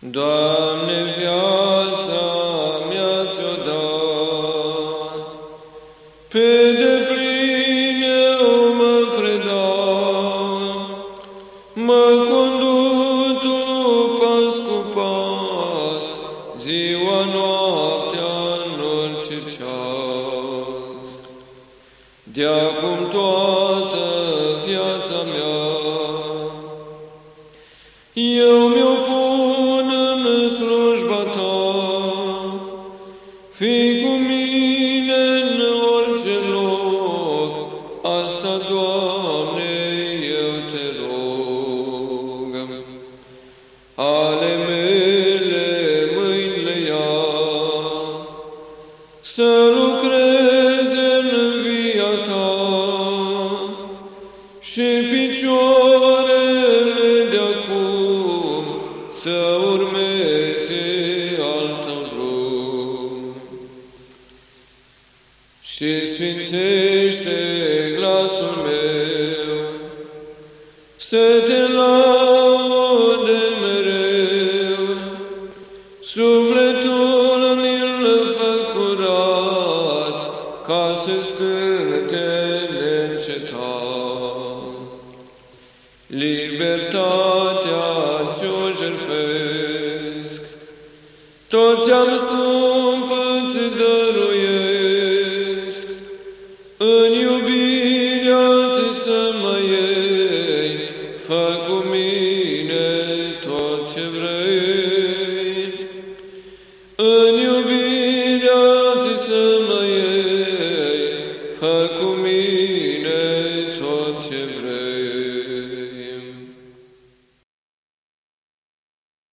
Doamne, viața mea ți-o dat, pe deplin eu mă predam, mă conduc tu pas cu pas, ziua, noaptea, în orice ceas. De acum toată viața mea, fii cu mine în orice loc, asta, Doamne, eu te rog. Ale mele mâinile ia, să lucreze în via ta, și picioarele Și sfințește glasul meu. Să te laude mereu, sufletul mi-l fă curat, ca să scânte neîncetat. Libertatea ți-o jertfesc, tot ce-am scump îți dăruiesc, fă cu mine tot ce vrei. În iubirea ți să mă iei, fă cu mine tot ce vrei.